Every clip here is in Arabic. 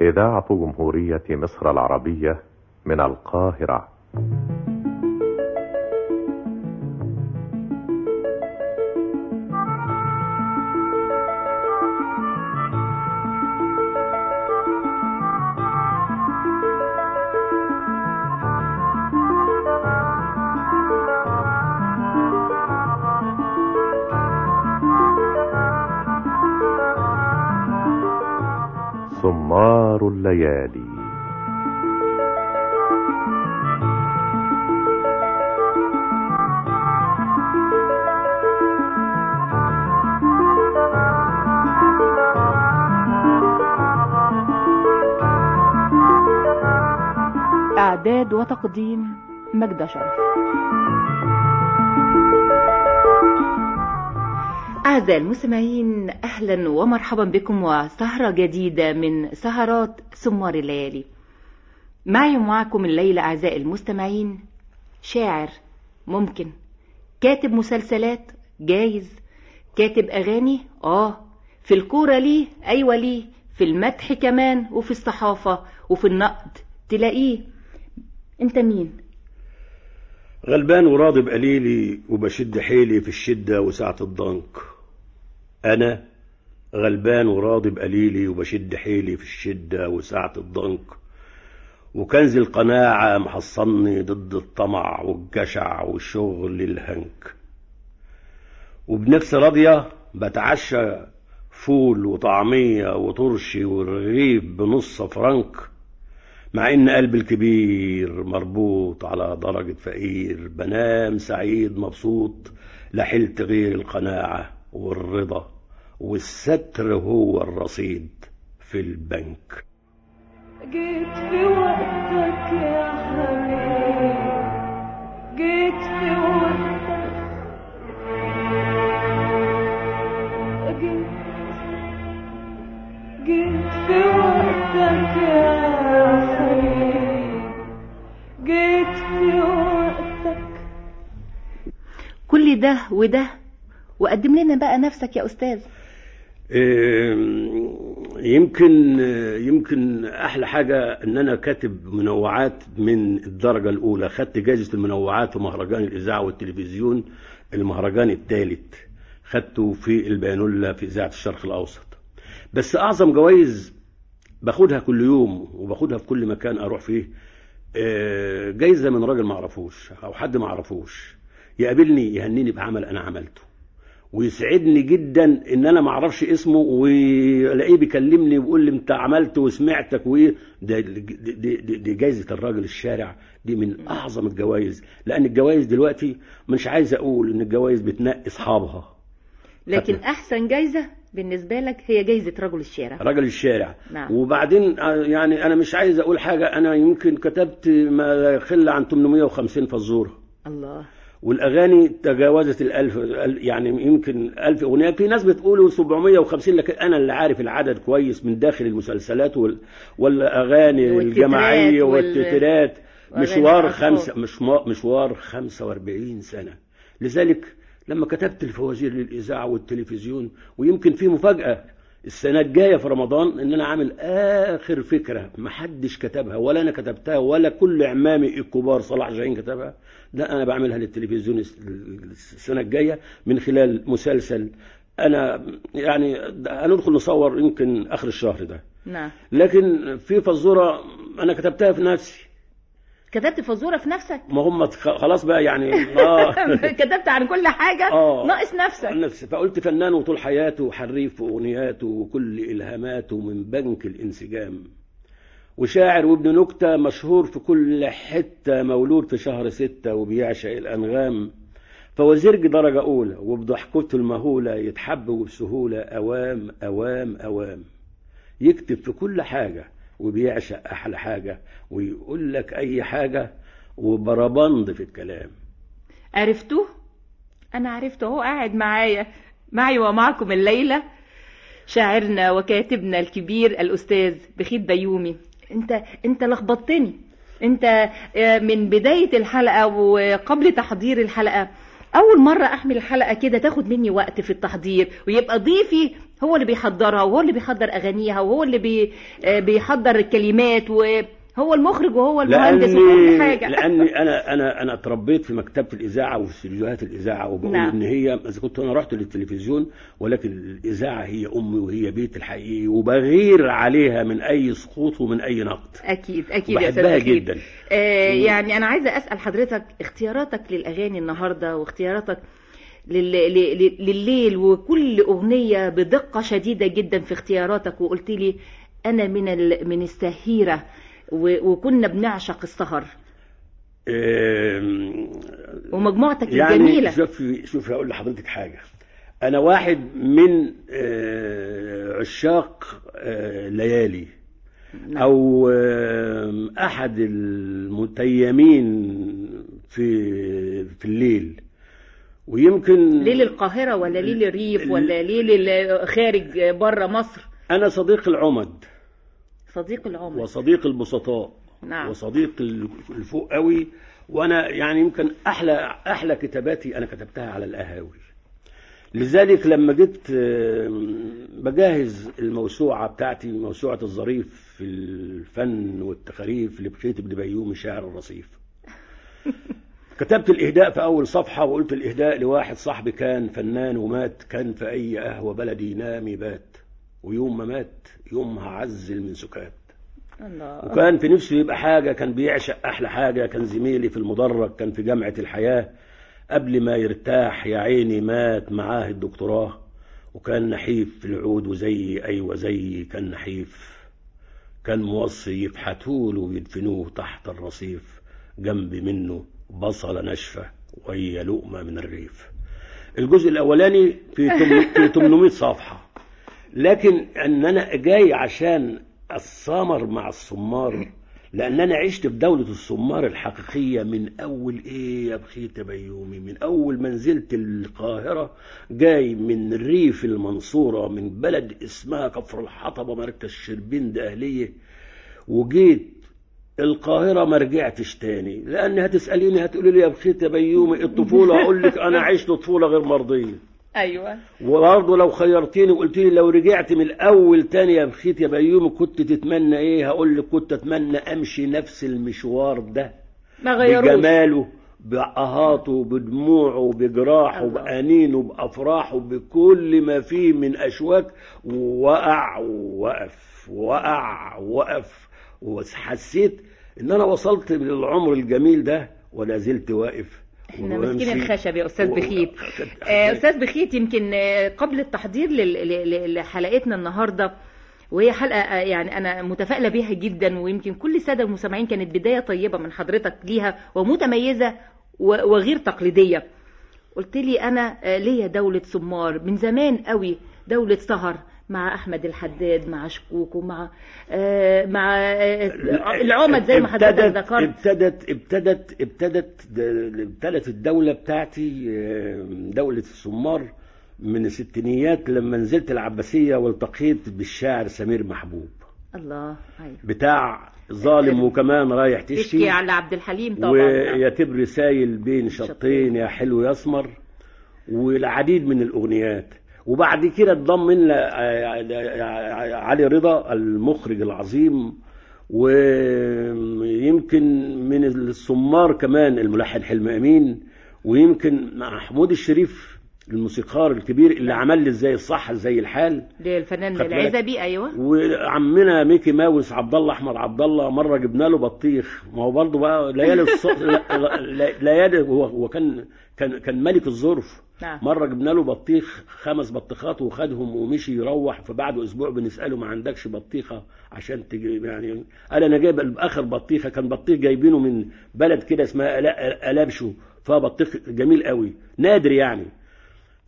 إذاعة جمهورية مصر العربية من القاهرة. الليالي إعداد وتقديم مجد شرف. أعزائي المستمعين أهلا ومرحبا بكم وسهرة جديدة من سهرات سمار الليالي. معي ومعكم الليلة أعزائي المستمعين شاعر ممكن كاتب مسلسلات جايز كاتب أغاني آه في الكورة ليه؟ أيوة ليه. في المدح كمان وفي الصحافة وفي النقد. تلاقيه. أنت مين؟ غلبان وراضي بقليلي وبشد حيلي في الشدة وساعة الضنك. أنا غلبان وراضي بقليلي وبشد حيلي في الشدة وساعة الضنك. وكنز القناعة محصني ضد الطمع والجشع والشغل الهنك. وبنفس راضية بتعشى فول وطعمية وطرشي ورغيف بنص فرنك مع إن قلبي الكبير مربوط على درجة فقير. بنام سعيد مبسوط لحلت غير القناعة. والرضا والستر هو الرصيد في البنك. جيت في وقتك يا حبيبي جيت في وقتك جيت جيت في وقتك يا حبيبي جيت في وقتك. كل ده وده وقدم لنا بقى نفسك يا أستاذ. يمكن يمكن أحلى حاجة إن أنا كاتب منوعات من الدرجة الأولى. خدت جائزه المنوعات في مهرجان الإذاعة والتلفزيون المهرجان الثالث. خدته في البيانولا في إذاعة الشرق الأوسط. بس أعظم جوائز باخدها كل يوم وباخدها في كل مكان أروح فيه جايزة من راجل ما اعرفوش أو حد ما اعرفوش يقابلني يهنيني بعمل أنا عملته. ويسعدني جدا إن أنا ما أعرفش اسمه والاقيه بيكلمني ويقول لي أنت عملت وسمعتك وايه ده دي, دي, دي, جايزة الراجل الشارع. دي من أعظم الجوائز لأن الجوائز دلوقتي مش عايز أقول إن الجوائز بتنقي أصحابها. لكن أحسن جايزة بالنسبة لك هي جايزة رجل الشارع. رجل الشارع. نعم. وبعدين يعني أنا مش عايز أقول حاجة أنا يمكن كتبت ما يقل عن 850 فزورة. الله. والأغاني تجاوزت الألف يعني يمكن ألف أغنية. في ناس بتقول 750 لكن أنا اللي عارف العدد كويس من داخل المسلسلات وال... والأغاني والتترات الجماعية وال- والتترات. مشوار. خمسة مش مشوار 45 سنة. لذلك لما كتبت الفوازير للإذاعة والتلفزيون ويمكن في مفاجأة السنة الجاية في رمضان إن أنا عامل آخر فكرة ما حدش كتبها ولا أنا كتبتها ولا كل عمامي الكبار صلاح جاهين كتبها. لا أنا بعملها للتلفزيون الس- السنة الجاية من خلال مسلسل أنا يعني هندخل نصور يمكن آخر الشهر ده. نعم. لكن في فزورة أنا كتبتها في نفسي. كتبت فزورة في نفسك؟ ما هم خلاص بقى يعني آه. كتبت عن كل حاجة؟ آه. ناقص نفسك. نفسي. فقلت فنان وطول حياته وحريف في اغنياته وكل إلهاماته من بنك الانسجام. وشاعر وابن نكتة مشهور في كل حتة مولود في شهر ستة وبيعشق الأنغام. فوزيرج درجة أولى وبضحكته المهولة يتحب وبسهولة أوام أوام أوام. يكتب في كل حاجة وبيعشق أحلى حاجة ويقول لك أي حاجة وبربند في الكلام. عرفتوه؟ أنا عرفته هو قاعد معايا معي ومعكم الليلة. شاعرنا وكاتبنا الكبير الأستاذ بخيت بيومي أنت أنت لخبطتني. أنت آه، من بداية الحلقة وقبل تحضير الحلقة. أول مرة أحمل الحلقة كده تاخد مني وقت في التحضير ويبقى ضيفي هو اللي بيحضرها وهو اللي بيحضر أغانيها وهو اللي آه، بيحضر الكلمات وهو المخرج وهو المهندس وكل حاجة لأني أنا أنا أنا اتربيت في مكتبه الإذاعة وفي استديوهات الإذاعة وبقول نعم. إن هي إذا كنت أنا رحت للتلفزيون ولكن الإذاعة هي أمي وهي بيت الحقيقي وبغير عليها من أي سقوط ومن أي نقد أكيد أكيد يا أستاذ. جدا آه يعني أنا عايزة أسأل حضرتك اختياراتك للأغاني النهارده واختياراتك لل... لل- لليل وكل أغنية بدقة شديدة جدا في اختياراتك وقلت لي أنا من. من السهيرة و... وكنا بنعشق السهر. ومجموعتك يعني الجميلة. شوفي شوفي هقول لحضرتك حاجة. أنا واحد من آه، عشاق آه، ليالي. نعم. آم، أحد المتيمين في في الليل. ويمكن ليل القاهرة ولا ليل الريف ولا ليل خارج بره مصر؟ أنا صديق العمد. صديق العمر. وصديق البسطاء. نعم. وصديق الفوق قوي. وأنا يعني يمكن أحلى أحلى كتاباتي أنا كتبتها على القهاوي. لذلك لما جيت بجهز الموسوعة بتاعتي موسوعة الظريف في الفن والتخاريف لبخيت بن بيومي شاعر الرصيف. كتبت الإهداء في أول صفحة وقلت الإهداء لواحد صاحبي كان فنان ومات كان في أي قهوة بلدي ينام يبات ويوم ما مات يومها عزل من سكات الله. وكان في نفسه يبقى حاجة كان بيعشق أحلى حاجة. كان زميلي في المدرج كان في جامعة الحياة. قبل ما يرتاح يا عيني مات معاه الدكتوراه. وكان نحيف في العود وزي أيوة زي كان نحيف. كان موصي يفحتوله ويدفنوه تحت الرصيف. جنب منه بصلة ناشفة وهي لقمة من الريف. الجزء الأولاني في 800 صفحة. لكن إن أنا جاي عشان السمر مع الصمار لأن أنا عشت في دولة الصمار الحقيقية من أول إيه يا بخيت بيومي من أول ما نزلت القاهرة جاي من ريف المنصورة من بلد اسمها كفر الحطبة مركز شربين ده اهلية وجيت القاهرة ما رجعتش تاني. لأن هتسأليني هتقولي لي يا بخيت يا بيومي الطفولة أقول لك أنا عشت طفولة غير مرضية. أيوه. وبرضه لو خيرتيني وقلت لي لو رجعت من الأول تاني يا بخيت يا بيومي كنت تتمنى إيه؟ هقول لك كنت أتمنى أمشي نفس المشوار ده. ما غيروش. بجماله بأهاته بدموعه بجراحه. بأنينه بأفراحه بكل ما فيه من أشواك. وقع ووقف وقع ووقف. وحسيت إن أنا وصلت للعمر الجميل ده ولا زلت واقف. إحنا ماسكين. الخشب يا أستاذ بخيت. آه، أستاذ بخيت يمكن آه، قبل التحضير لحلقتنا النهارده وهي حلقة آه، يعني أنا متفائلة بيها جدا ويمكن كل السادة المستمعين كانت بداية طيبة من حضرتك ليها ومتميزة وغير تقليدية. قلت لي أنا آه، ليا دولة سمار من زمان قوي دولة سهر. مع أحمد الحداد مع شكوك ومع آه، مع آه، العمد زي ما حضرتك ذكرت. ابتدت ابتدت ابتدت ابتدت الدولة بتاعتي آه، دولة السمار من الستينيات لما نزلت العباسية والتقيت بالشاعر سمير محبوب. الله أيوه. بتاع ظالم وكمان رايح تشكي تشكي. على عبد الحليم طبعا. ويا تبري سايل بين شطين يا حلو يسمر والعديد من الأغنيات. وبعد كده انضم لنا علي رضا المخرج العظيم ويمكن من الصمار كمان الملحن حلم أمين ويمكن محمود الشريف الموسيقار الكبير اللي عمل لي إزاي الصح إزاي الحال. للفنان. العزبي أيوه. وعمنا ميكي ماوس عبد الله أحمد عبد الله مرة جبنا له بطيخ. ما هو برضه بقى ليالي ليالي هو هو كان كان كان ملك الظرف نعم. مرة جبنا له بطيخ خمس بطيخات وخدهم ومشي يروح فبعد أسبوع بنسأله ما عندكش بطيخة عشان تجي يعني قال أنا جايب آخر بطيخة كان بطيخ جايبينه من بلد كده اسمها ألابشو. فيها بطيخ جميل قوي نادر يعني.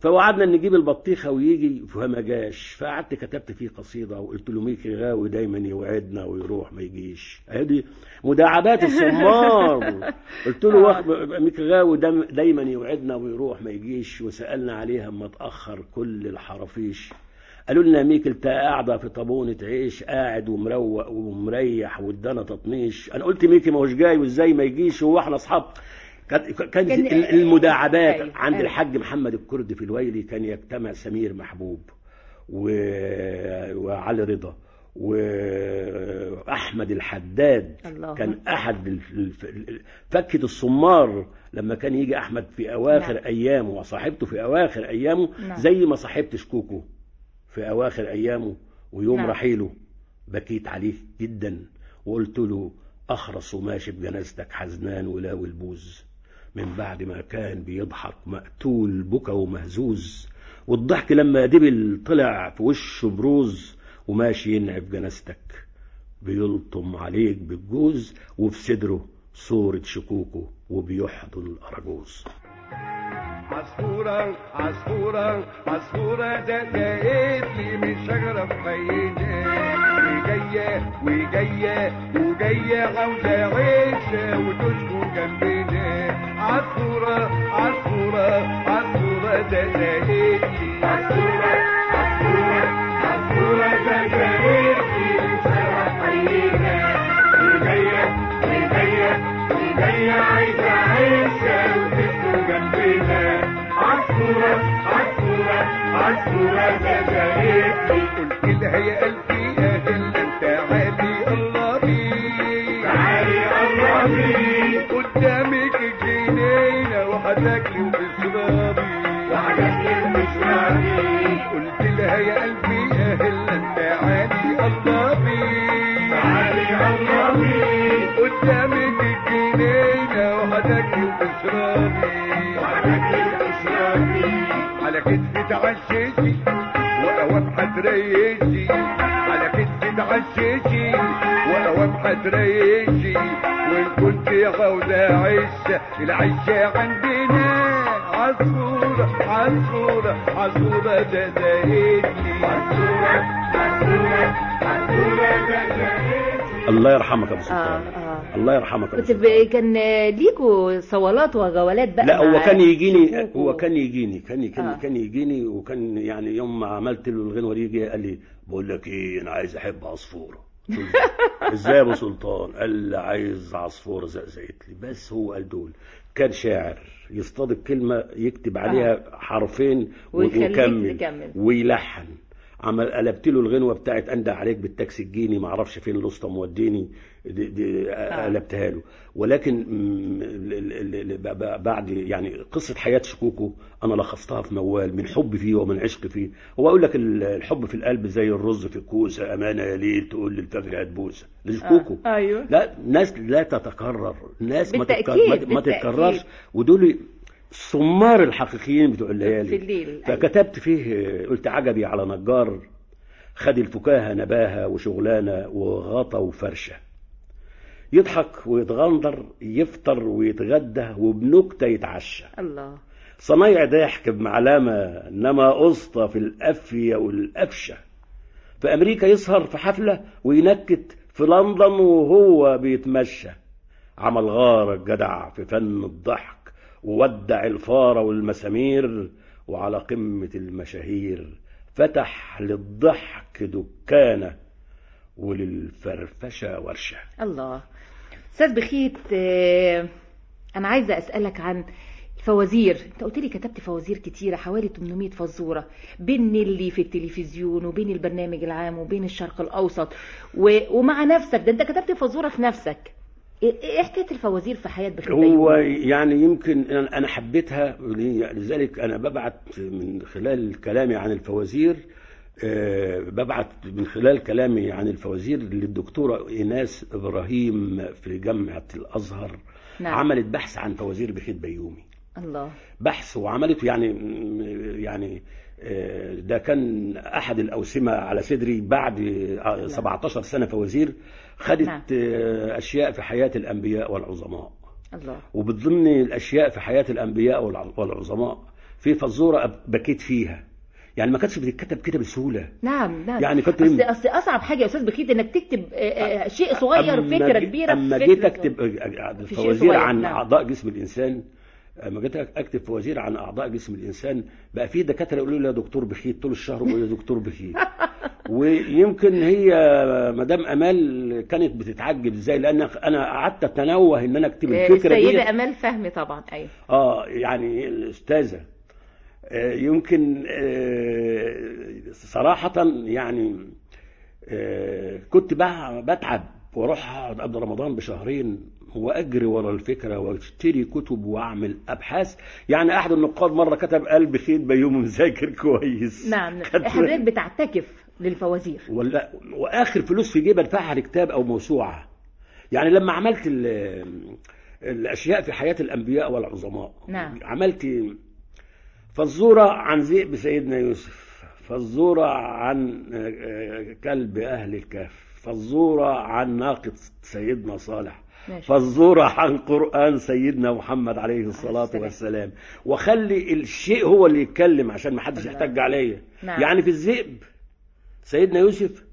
فوعدنا إن نجيب البطيخة ويجي فما جاش. فقعدت كتبت فيه قصيدة وقلت له ميكي غاوي دايما يوعدنا ويروح ما يجيش. أدي مداعبات الصمار قلت له واخ- ميكي غاوي دايما- دايما يوعدنا ويروح ما يجيش. وسألنا عليها أما اتاخر كل الحرافيش. قالوا لنا ميك أنت قاعدة في طابونة عيش قاعد ومروق ومريح وادانا تطنيش. أنا قلت ميكي ما هوش جاي وإزاي ما يجيش؟ هو إحنا أصحاب كانت كان كان- المداعبات عند. الحاج محمد الكردي في الويلي كان يجتمع سمير محبوب و- وعلي رضا وأحمد الحداد الله. كان أحد ال- ال- ال- فكة الصمار لما كان يجي أحمد في أواخر نعم. أيامه وصاحبته في أواخر أيامه نعم. زي ما صاحبت شكوكو في أواخر أيامه ويوم نعم. رحيله بكيت عليه جدا وقلت له أخرس وماشي بجنازتك حزنان ولاوي البوز من بعد ما كان بيضحك مقتول بكى ومهزوز. والضحك لما دبل طلع في وشه بروز وماشي ينعب جنازتك. بيلطم عليك بالجوز وفي صدره صورة شكوكه وبيحضن الأرجوز عصفورة عصفورة عصفورة دقيت لي من شجرة في حيني وجاية وجاية وجاية عاوزة عيش وتسكن جنبنا عصفورة عصفورة عصفورة لي عصفورة عصفورة عصفورة شجرة في حيني وجاية وجاية وجاية عايزة عيش وتسكن جنبنا عصفورة عصفورة عصفورة زغاريتي قلت لها يا قلبي الجنينة وهتاكلي وتشربي وهتاكلي وتشربي قلت لها يا قلبي يا هلا تعالي الله بيك تعالي الله بيك قدامك الجنينة وهتاكلي وتشربي وهتاكلي وتشربي على كتفي تعششي واوام هتريشي على كتفي تعششي واوام هتريشي وإن كنت عاوزة عشة العشة عندنا دزايتني الله يرحمك يا أبو سلطان آه الله يرحمك يا أبو سلطان. كان ليكوا صولات وجولات بقى لا هو كان يجيني. هو كان يجيني كان كان, آه. كان يجيني وكان يعني يوم ما عملت له الغنوة دي قال لي بقول لك إيه أنا عايز أحب عصفورة إزاي يا ابو سلطان؟ قال لي عايز عصفورة زقزقت لي. بس هو قال دول. كان شاعر يصطاد الكلمة يكتب عليها حرفين ويكمل. ويلحن. عمل قلبت له الغنوة بتاعت اندى عليك بالتاكسي الجيني ما أعرفش فين الاسطى موديني. دي دي قلبتها له. ولكن بعد يعني قصة حياة شكوكو أنا لخصتها في موال من حب فيه ومن عشق فيه. هو أقول لك ال- الحب في القلب زي الرز في الكوسة أمانة يا ليل تقول للفجر هتبوسه لشكوكو. آه، أيوه. لا ناس لا تتكرر. ناس ما تتكرر ما. تتكررش. ودول الصمار الحقيقيين بتوع الليالي. في الليل، أيوة. فكتبت فيه قلت عجبي على نجار خد الفكاهة نباهة وشغلانة وغطا وفرشة. يضحك ويتغندر يفطر ويتغدى وبنكتة يتعشى. الله. صنايع ضحك بمعلمة إنما أسطى في الأفية والأفشة. في أمريكا يسهر في حفلة وينكت في لندن وهو بيتمشى. عمل غارة جدع في فن الضحك وودع الفارة والمسامير وعلى قمة المشاهير فتح للضحك دكانة وللفرفشة ورشة. الله. أستاذ بخيت آه، أنا عايزة أسألك عن الفوازير أنت قلت لي كتبت فوازير كتيرة حوالي 800 فزورة بين نيلي في التلفزيون وبين البرنامج العام وبين الشرق الأوسط. و... ومع نفسك ده أنت كتبت فزورة في نفسك. إيه إيه حكاية الفوازير في حياة بخيت هو؟ يعني يمكن أنا حبيتها لذلك أنا ببعت من خلال كلامي عن الفوازير ببعت من خلال كلامي عن الفوازير للدكتورة إيناس إبراهيم في جامعة الأزهر. نعم. عملت بحث عن فوازير بخيت بيومي. الله. بحث وعملته يعني يعني آه، ده كان أحد الأوسمة على صدري بعد آه، 17 سنة فوازير خدت نعم. آه، أشياء في حياة الأنبياء والعظماء. الله. وبتضمن الأشياء في حياة الأنبياء والع- والعظماء في فزورة أب- بكيت فيها. يعني ما كانتش بتتكتب كده بسهولة. نعم نعم. يعني كنت- اصل أصل أصعب حاجة يا أستاذ بخيت إنك تكتب آه، آه، شيء صغير أما فكرة كبيرة أما جيت. أكتب في شيء فوازير عن نعم. أعضاء جسم الإنسان. لما جيت أكتب فوازير عن أعضاء جسم الإنسان بقى في دكاترة يقولوا لي يا دكتور بخيت طول الشهر بقول يا دكتور بخيت ويمكن هي مدام أمال كانت بتتعجب إزاي لأن أنا قعدت أتنوه إن أنا أكتب آه، الفكرة دي السيدة أمال فهمي طبعا أيوة. آه يعني الأستاذة. آه، يمكن آه، صراحة يعني آه، كنت بتعب وأروح أقعد قبل رمضان بشهرين وأجري ورا الفكرة وأشتري كتب وأعمل أبحاث. يعني أحد النقاد مرة كتب قلب خيط بيوم مذاكر كويس. نعم كانت- حضرتك بتعتكف للفوازير. ولا وآخر فلوس في جيبي أدفعها لكتاب أو موسوعة. يعني لما عملت ال- الأشياء في حياة الأنبياء والعظماء. نعم. عملت فالزورة عن ذئب سيدنا يوسف فالزورة عن آه، كلب أهل الكهف فالزورة عن ناقه سيدنا صالح ماشي. فالزورة عن قرآن سيدنا محمد عليه الصلاة السلام. والسلام وخلي الشيء هو اللي يتكلم عشان ما حدش. يحتج عليا نعم. يعني في الذئب سيدنا يوسف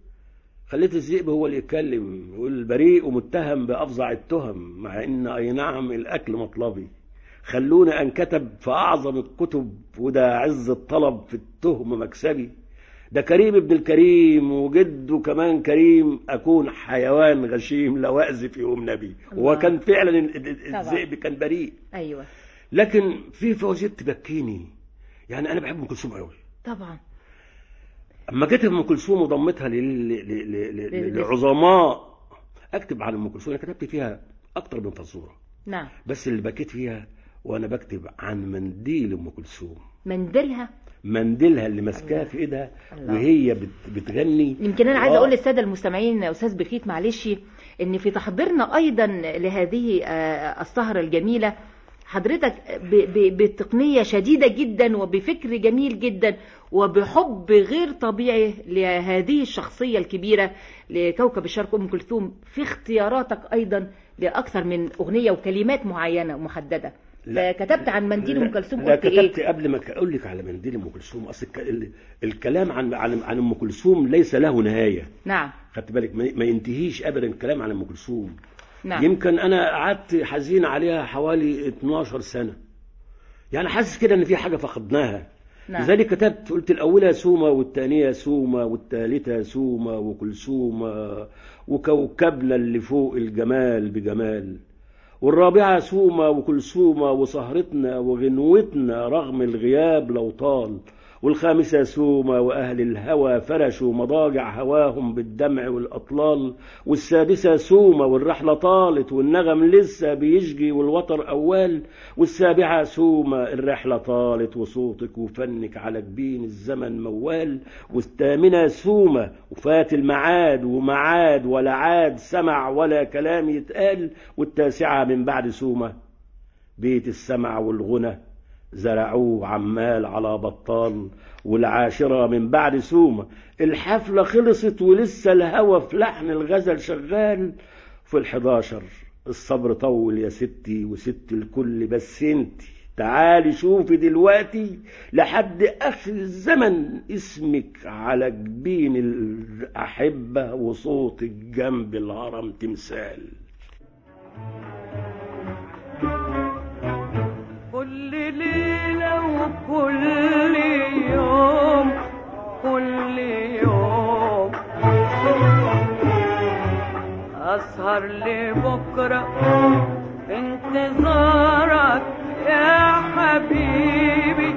خليت الذئب هو اللي يتكلم يقول بريء ومتهم بأفظع التهم مع إن أي نعم الأكل مطلبي خلونا أنكتب في أعظم الكتب وده عز الطلب في التهم مكسبي. ده كريم ابن الكريم وجده كمان كريم أكون حيوان غشيم لو في يوم نبي. وكان فعلا. الذئب كان بريء. أيوة. لكن في فوازير تبكيني. يعني أنا بحب أم كلثوم قوي طبعا. أما كتب أم كلثوم وضمتها لل- لل- لل- لل- لل- للعظماء أكتب عن أم كلثوم. أنا كتبت فيها أكتر من فزورة. نعم. بس اللي بكيت فيها وأنا بكتب عن منديل أم كلثوم. منديلها؟ منديلها اللي ماسكاه في إيدها. وهي بت- بتغني. يمكن أنا عايزة آه، أقول للسادة المستمعين يا أستاذ بخيت معلش إن في تحضيرنا أيضا لهذه آه، السهرة الجميلة حضرتك ب- ب- بتقنية شديدة جدا وبفكر جميل جدا وبحب غير طبيعي لهذه الشخصية الكبيرة لكوكب الشرق أم كلثوم في اختياراتك أيضا لأكثر من أغنية وكلمات معينة محددة. لا. فكتبت عن منديل أم كلثوم لا قلت إيه؟ كتبت قبل ما أقول لك على منديل أم كلثوم. أصل الك- ال- الكلام عن عن عن أم كلثوم ليس له نهاية. نعم. خدت بالك؟ ما ما ينتهيش ابدا الكلام عن أم كلثوم. نعم. يمكن أنا قعدت حزين عليها حوالي 12 سنة. يعني حاسس كده إن في حاجة فقدناها. نعم. لذلك كتبت قلت الأولى سومه والثانية سومه والثالثة سومه وكلثومه وكوكبنا اللي فوق الجمال بجمال. والرابعة سومه وكلثومه وسهرتنا وغنوتنا رغم الغياب لو طال. والخامسة سومة وأهل الهوى فرشوا مضاجع هواهم بالدمع والأطلال والسادسة سومة والرحلة طالت والنغم لسه بيشجي والوتر أول والسابعة سومة الرحلة طالت وصوتك وفنك على جبين الزمن موال والثامنة سومة وفات المعاد ومعاد ولا عاد سمع ولا كلام يتقال والتاسعة من بعد سومة بيت السمع والغنى. زرعوه عمال على بطال والعاشرة من بعد سومة الحفلة خلصت ولسه الهوى في لحن الغزل شغال. في الحداشر الصبر طول يا ستي وست الكل بس انتي تعالي شوفي دلوقتي لحد آخر الزمن اسمك على جبين الأحبة وصوتك جنب الهرم تمثال. أسهر لبكرة انتظارك يا حبيبي.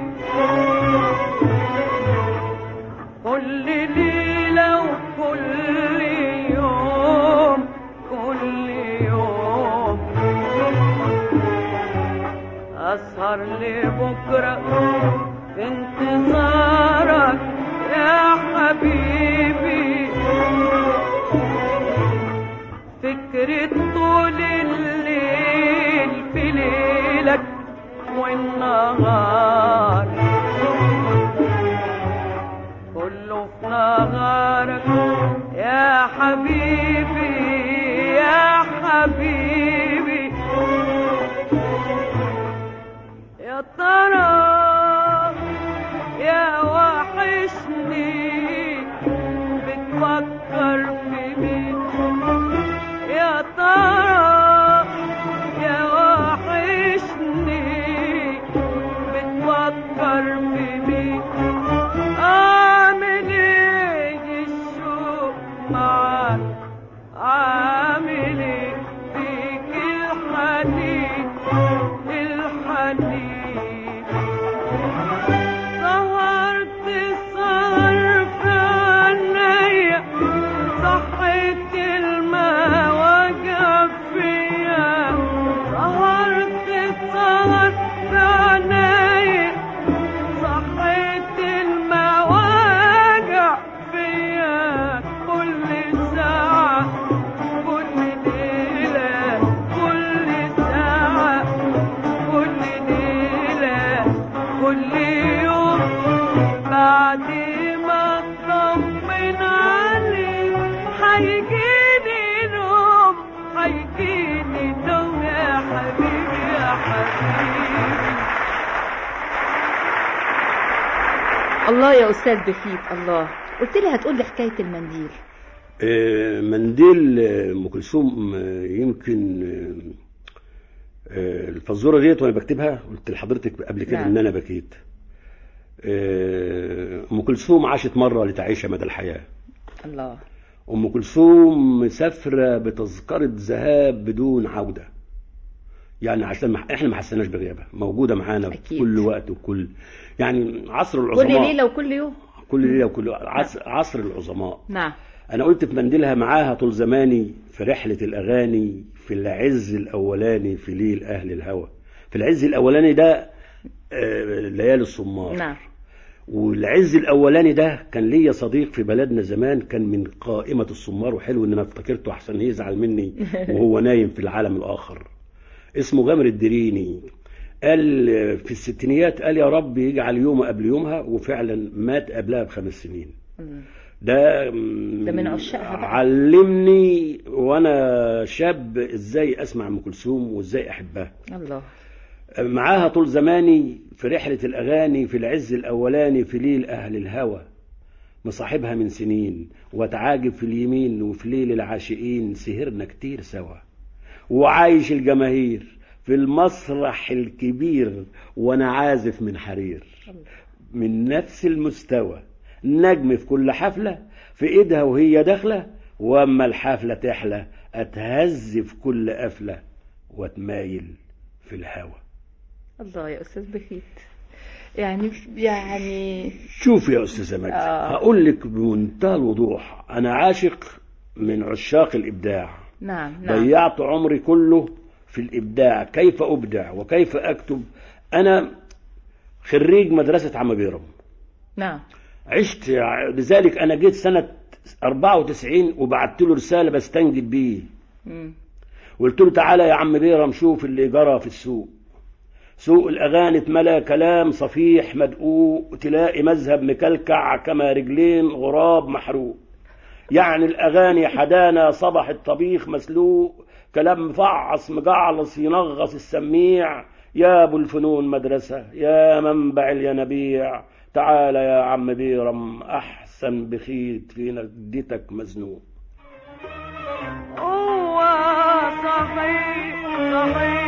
كل ليلة وكل يوم كل يوم. أسهر لبكرة انتظارك فكرة طول الليل في ليلك والنهار. كله في نهارك. يا حبيبي يا حبيبي. يا ترى मान الله يا أستاذ بخيت الله. قلت لي هتقول لي حكاية المنديل. آه، منديل آه، أم كلثوم آه، يمكن الفزورة ديت وأنا بكتبها قلت لحضرتك قبل كده نعم. إن أنا بكيت. أم كلثوم عاشت مرة لتعيش مدى الحياة. الله. أم كلثوم مسافره بتذكرة ذهاب بدون عودة. يعني عشان ما إحنا ما حسيناش بغيابها موجودة معانا في. كل وقت وكل. يعني عصر كل العظماء. ليلة وكل يوم. كل ليلة وكل عصر, عصر العظماء. نعم. أنا قلت في منديلها معاها طول زماني في رحلة الأغاني في العز الأولاني في ليل أهل الهوى. في العز الأولاني ده آه، ليالي الصمار. نعم. والعز الأولاني ده كان ليا صديق في بلدنا زمان كان من قائمة الصمار وحلو إن أنا افتكرته احسن يزعل مني وهو نايم في العالم الآخر. اسمه غامر الدريني قال في الستينيات قال يا رب يجعل يوم قبل يومها وفعلا مات قبلها بخمس سنين. ده ده من عشاقها. علمني وأنا شاب إزاي أسمع أم كلثوم وإزاي أحبها. الله. معاها طول زماني في رحلة الأغاني في العز الأولاني في ليل أهل الهوى. مصاحبها من سنين وتعاجب في اليمين وفي ليل العاشقين سهرنا كتير سوا. وعايش الجماهير في المسرح الكبير وأنا عازف من حرير. من نفس المستوى نجم في كل حفلة في إيدها وهي داخلة وأما الحفلة تحلى أتهز في كل قفلة وأتمايل في الهوى الله يا أستاذ بخيت. يعني يعني شوف يا أستاذ مجدي آه. هقول لك بمنتهى الوضوح أنا عاشق من عشاق الإبداع. نعم نعم. ضيعت عمري كله في الإبداع. كيف أبدع وكيف أكتب؟ أنا خريج مدرسة عم بيرم نعم. عشت لذلك أنا جيت سنة 94 وبعت له رسالة بستنجد بيه. قلت له تعالى يا عم بيرم شوف اللي جرى في السوق. سوق الأغاني اتملى كلام صفيح مدقوق تلاقي مذهب مكلكع كما رجلين غراب محروق. يعني الأغاني حدانا صبح الطبيخ مسلوق كلام مفعص مجعلص ينغص السميع. يا أبو الفنون مدرسة يا منبع الينابيع تعال يا عم بيرم أحسن بخيت في نجدتك مزنوق. صحيح صحيح.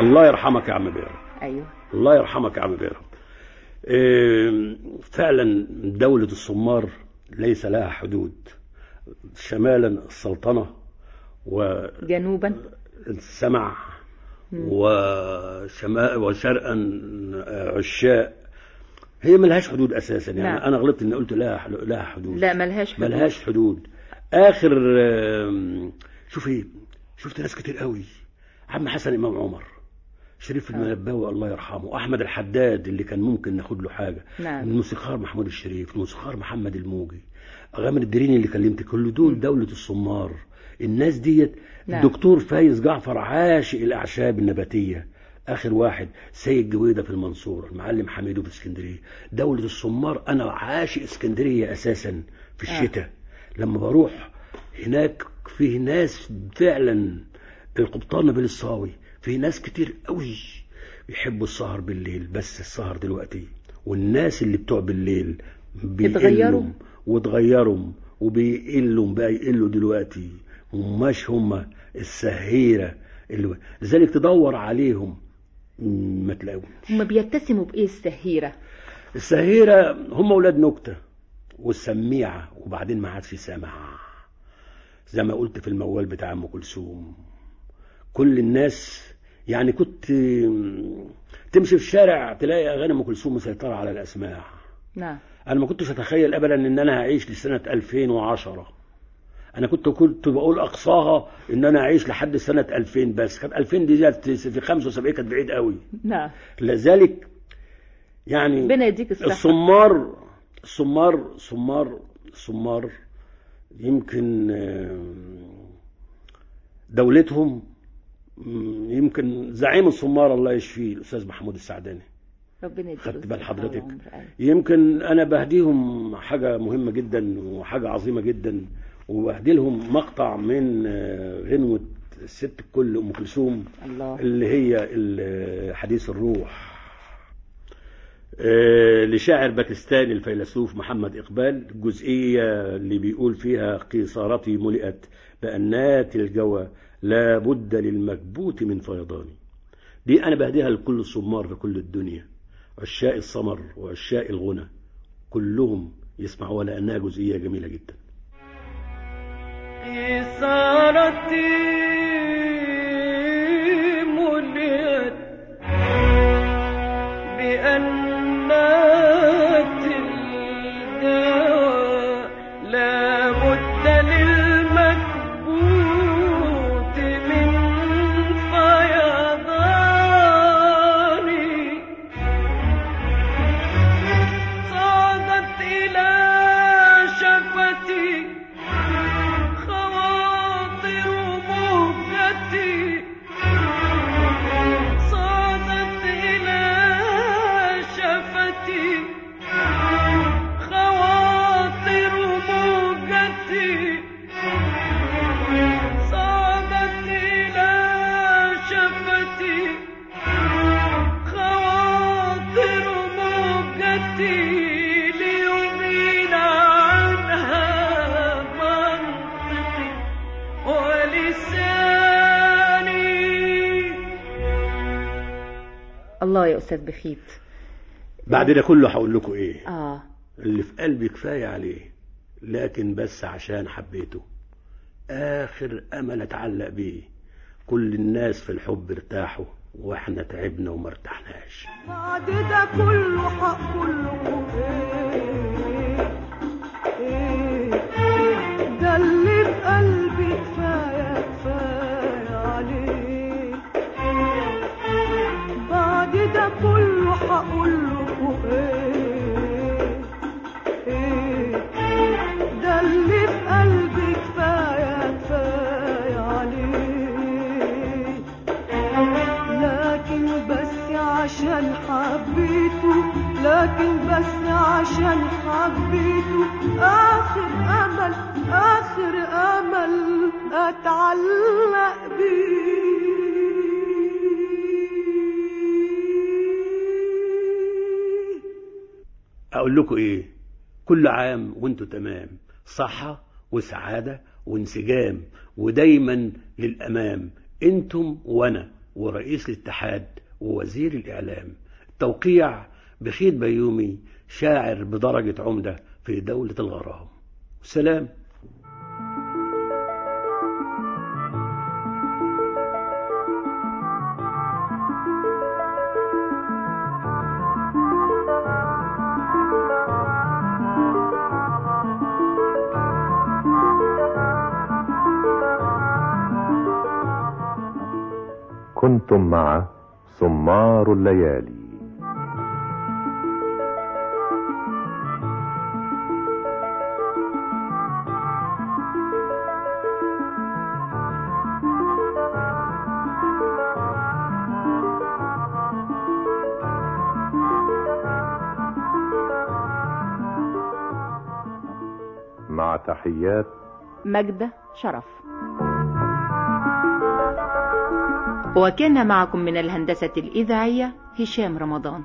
الله يرحمك يا عم بيرم أيوه. الله يرحمك يا عم بيرم إيه، فعلا دولة الصمار ليس لها حدود. شمالا السلطنة جنوبا؟ والسمع وشمال وشرقا عشاء. هي ملهاش حدود أساسا يعني. نعم. أنا غلطت إني قلت لها لها حدود. لا ملهاش حدود. ملهاش حدود. آخر شوفي شفت ناس كتير قوي. عم حسن إمام عمر. شريف المنباوي الله يرحمه أحمد الحداد اللي كان ممكن ناخد له حاجة. نعم. الموسيقار محمود الشريف الموسيقار محمد الموجي غامر الدريني اللي كلمت كل دول دولة الصمار. الناس ديت نعم. الدكتور فايز جعفر عاشق الأعشاب النباتية. آخر واحد سيد جويدة في المنصورة المعلم حميدو في اسكندرية. دولة الصمار أنا عاشق اسكندرية أساسا في آه. الشتاء. لما بروح هناك فيه ناس فعلا القبطان بالصاوي في ناس كتير قوي بيحبوا السهر بالليل بس السهر دلوقتي والناس اللي بتوع بالليل بيقلوا اتغيروا. واتغيروا وبيقلوا بقى يقلوا دلوقتي ومش هم السهيرة اللي لذلك تدور عليهم ما تلاقوش هم بيتسموا بإيه السهيرة؟ السهيرة هم ولاد نكتة والسميعة وبعدين ما عادش سامع زي ما قلت في الموال بتاع أم كلثوم كل الناس يعني كنت تمشي في الشارع تلاقي أغاني أم كلثوم مسيطرة على الأسماع. نعم. أنا ما كنتش أتخيل ابدا إن أنا هعيش لسنة 2010 أنا كنت كنت بقول أقصاها إن أنا اعيش لحد سنة 2000 بس. كانت 2000 دي في 75 كانت بعيد قوي. نعم. لذلك يعني ربنا يديك الصحة. الصمار الصمار صمار صمار يمكن دولتهم يمكن زعيم الصمار الله يشفيه الأستاذ محمود السعداني ربنا خدت بال حضرتك. أيوة. يمكن أنا بهديهم حاجة مهمة جدا وحاجة عظيمة جدا وبهدي لهم مقطع من آه، غنوة الست الكل أم كلثوم اللي هي حديث الروح آه، لشاعر باكستاني الفيلسوف محمد إقبال الجزئية اللي بيقول فيها قيصارتي ملئت بأنات الجوى لا بد للمكبوت من فيضان. دي أنا بهديها لكل الصمار في كل الدنيا. عشاق السمر وعشاق الغنى كلهم يسمعوا لأنها جزئية جميلة جدا. الله يا أستاذ بخيت. بعد ده كله هقول لكم إيه؟ آه. اللي في قلبي كفاية عليه لكن بس عشان حبيته. آخر أمل أتعلق بيه كل الناس في الحب ارتاحوا وإحنا تعبنا وما ارتحناش. بعد ده كله هقول لكم ده كله هقول لكم إيه؟ إيه؟ ده اللي في قلبي كفاية كفاية عليه. لكن بس عشان حبيته لكن بس عشان حبيته. آخر أمل آخر أمل أتعلق بيه. أقول لكم إيه؟ كل عام وأنتوا تمام. صحة وسعادة وانسجام. ودايما للأمام. أنتم وأنا ورئيس الاتحاد ووزير الإعلام. توقيع بخيت بيومي شاعر بدرجة عمدة في دولة الغرام. سلام. كنتم مع سمار الليالي. مع تحيات مجدة شرف. وكان معكم من الهندسة الإذاعية هشام رمضان.